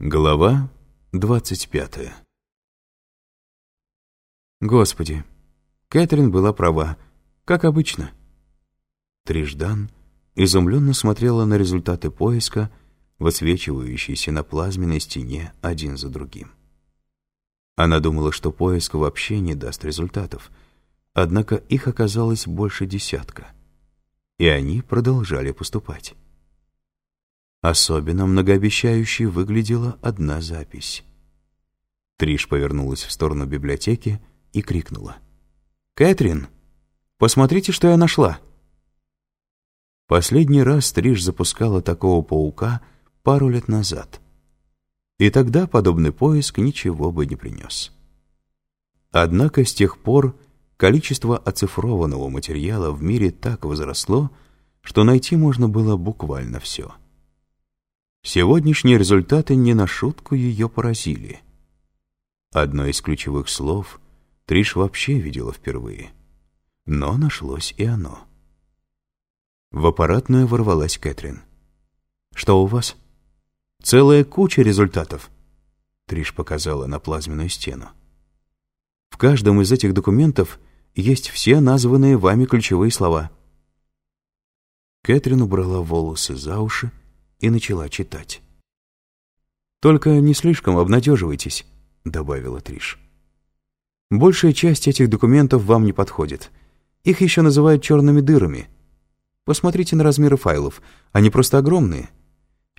Глава двадцать пятая Господи, Кэтрин была права, как обычно. Триждан изумленно смотрела на результаты поиска, высвечивающиеся на плазменной стене один за другим. Она думала, что поиск вообще не даст результатов, однако их оказалось больше десятка, и они продолжали поступать. Особенно многообещающей выглядела одна запись. Триш повернулась в сторону библиотеки и крикнула. «Кэтрин, посмотрите, что я нашла!» Последний раз Триш запускала такого паука пару лет назад. И тогда подобный поиск ничего бы не принес. Однако с тех пор количество оцифрованного материала в мире так возросло, что найти можно было буквально все — Сегодняшние результаты не на шутку ее поразили. Одно из ключевых слов Триш вообще видела впервые. Но нашлось и оно. В аппаратную ворвалась Кэтрин. «Что у вас?» «Целая куча результатов», — Триш показала на плазменную стену. «В каждом из этих документов есть все названные вами ключевые слова». Кэтрин убрала волосы за уши, и начала читать. «Только не слишком обнадеживайтесь», — добавила Триш. «Большая часть этих документов вам не подходит. Их еще называют черными дырами. Посмотрите на размеры файлов, они просто огромные.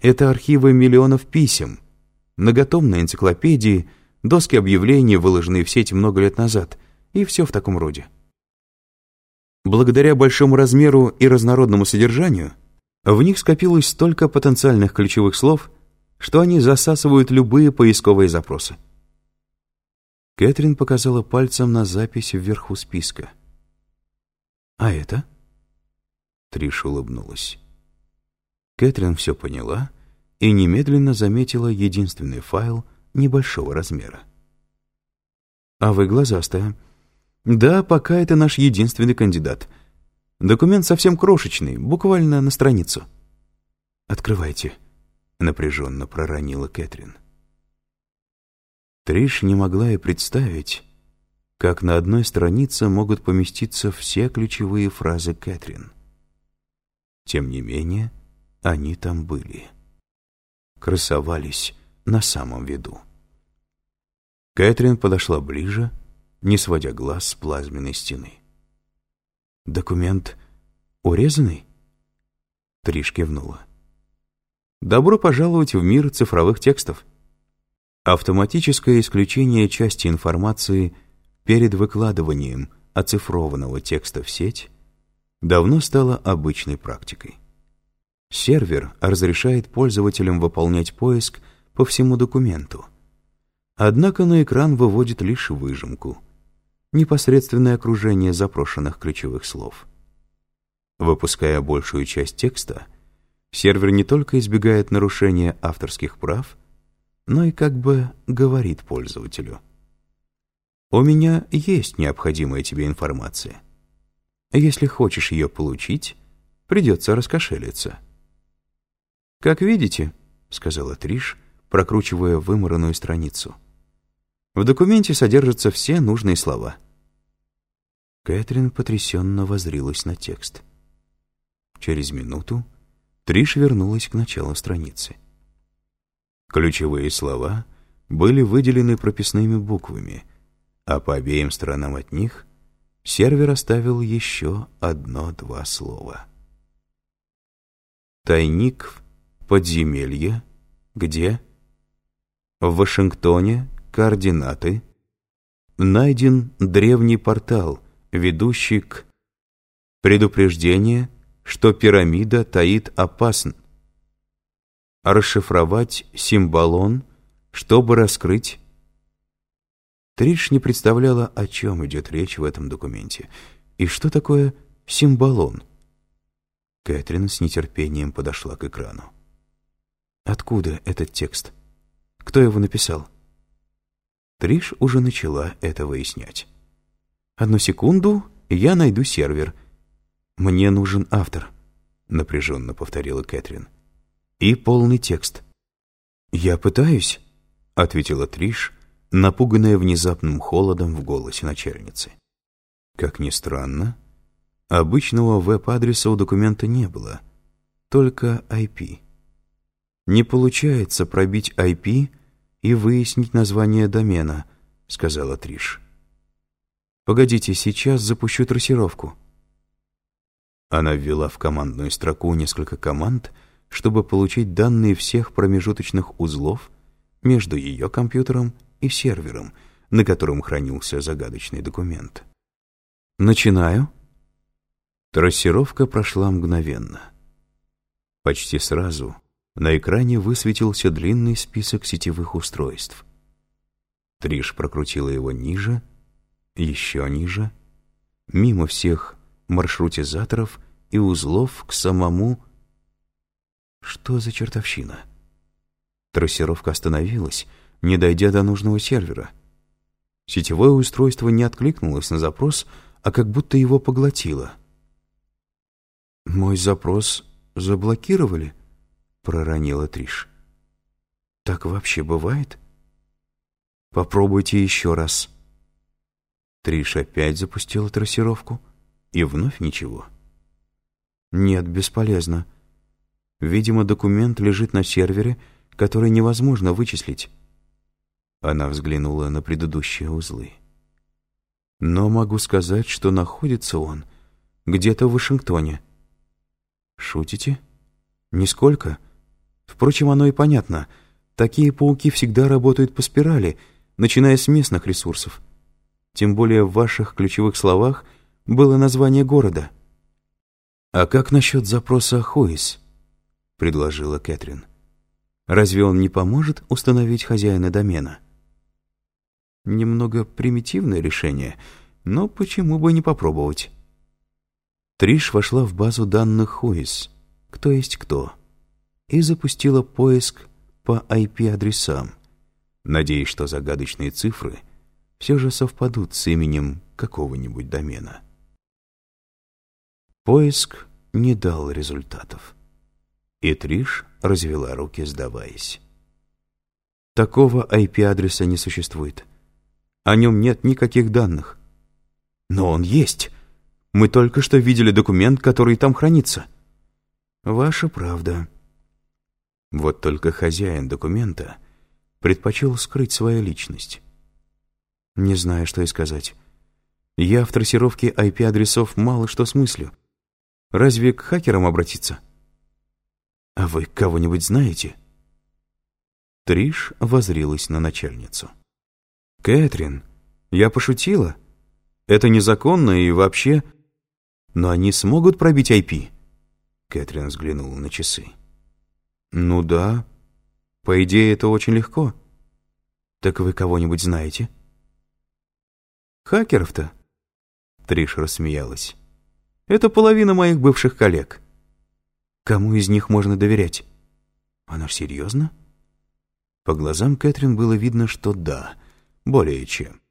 Это архивы миллионов писем, многотомные энциклопедии, доски объявлений, выложенные в сеть много лет назад, и все в таком роде. Благодаря большому размеру и разнородному содержанию — в них скопилось столько потенциальных ключевых слов, что они засасывают любые поисковые запросы. Кэтрин показала пальцем на запись вверху списка. «А это?» Триш улыбнулась. Кэтрин все поняла и немедленно заметила единственный файл небольшого размера. «А вы глазастая?» «Да, пока это наш единственный кандидат», Документ совсем крошечный, буквально на страницу. «Открывайте», — напряженно проронила Кэтрин. Триш не могла и представить, как на одной странице могут поместиться все ключевые фразы Кэтрин. Тем не менее, они там были. Красовались на самом виду. Кэтрин подошла ближе, не сводя глаз с плазменной стены. «Документ урезанный?» Триш кивнула. «Добро пожаловать в мир цифровых текстов. Автоматическое исключение части информации перед выкладыванием оцифрованного текста в сеть давно стало обычной практикой. Сервер разрешает пользователям выполнять поиск по всему документу, однако на экран выводит лишь выжимку — непосредственное окружение запрошенных ключевых слов. Выпуская большую часть текста, сервер не только избегает нарушения авторских прав, но и как бы говорит пользователю. «У меня есть необходимая тебе информация. Если хочешь ее получить, придется раскошелиться». «Как видите», — сказала Триш, прокручивая вымаранную страницу, «в документе содержатся все нужные слова». Кэтрин потрясенно возрилась на текст. Через минуту Триш вернулась к началу страницы. Ключевые слова были выделены прописными буквами, а по обеим сторонам от них сервер оставил еще одно-два слова. Тайник, подземелье, где? В Вашингтоне, координаты. Найден древний портал — ведущий к предупреждение, что пирамида таит опасн. Расшифровать символон, чтобы раскрыть. Триш не представляла, о чем идет речь в этом документе. И что такое символон? Кэтрин с нетерпением подошла к экрану. Откуда этот текст? Кто его написал? Триш уже начала это выяснять. Одну секунду, я найду сервер. Мне нужен автор, напряженно повторила Кэтрин. И полный текст. «Я пытаюсь», — ответила Триш, напуганная внезапным холодом в голосе начальницы. Как ни странно, обычного веб-адреса у документа не было, только IP. «Не получается пробить IP и выяснить название домена», — сказала Триш. «Погодите, сейчас запущу трассировку». Она ввела в командную строку несколько команд, чтобы получить данные всех промежуточных узлов между ее компьютером и сервером, на котором хранился загадочный документ. «Начинаю». Трассировка прошла мгновенно. Почти сразу на экране высветился длинный список сетевых устройств. Триш прокрутила его ниже, еще ниже, мимо всех маршрутизаторов и узлов к самому... Что за чертовщина? Трассировка остановилась, не дойдя до нужного сервера. Сетевое устройство не откликнулось на запрос, а как будто его поглотило. «Мой запрос заблокировали?» проронила Триш. «Так вообще бывает?» «Попробуйте еще раз». Триш опять запустила трассировку, и вновь ничего. «Нет, бесполезно. Видимо, документ лежит на сервере, который невозможно вычислить». Она взглянула на предыдущие узлы. «Но могу сказать, что находится он где-то в Вашингтоне». «Шутите?» «Нисколько?» Впрочем, оно и понятно. Такие пауки всегда работают по спирали, начиная с местных ресурсов. Тем более в ваших ключевых словах было название города. «А как насчет запроса Хойс?» — предложила Кэтрин. «Разве он не поможет установить хозяина домена?» Немного примитивное решение, но почему бы не попробовать? Триш вошла в базу данных Хойс. Кто есть кто и запустила поиск по IP-адресам, надеясь, что загадочные цифры все же совпадут с именем какого-нибудь домена. Поиск не дал результатов, и Триш развела руки, сдаваясь. Такого IP-адреса не существует. О нем нет никаких данных. Но он есть. Мы только что видели документ, который там хранится. Ваша правда. Вот только хозяин документа предпочел скрыть свою личность. Не знаю, что и сказать. Я в трассировке IP-адресов мало что смыслю. Разве к хакерам обратиться? А вы кого-нибудь знаете? Триш возрилась на начальницу. «Кэтрин, я пошутила. Это незаконно и вообще... Но они смогут пробить IP?» Кэтрин взглянула на часы. «Ну да. По идее, это очень легко. Так вы кого-нибудь знаете?» «Хакеров-то?» Триш рассмеялась. «Это половина моих бывших коллег. Кому из них можно доверять?» «Она ж серьезно?» По глазам Кэтрин было видно, что да, более чем.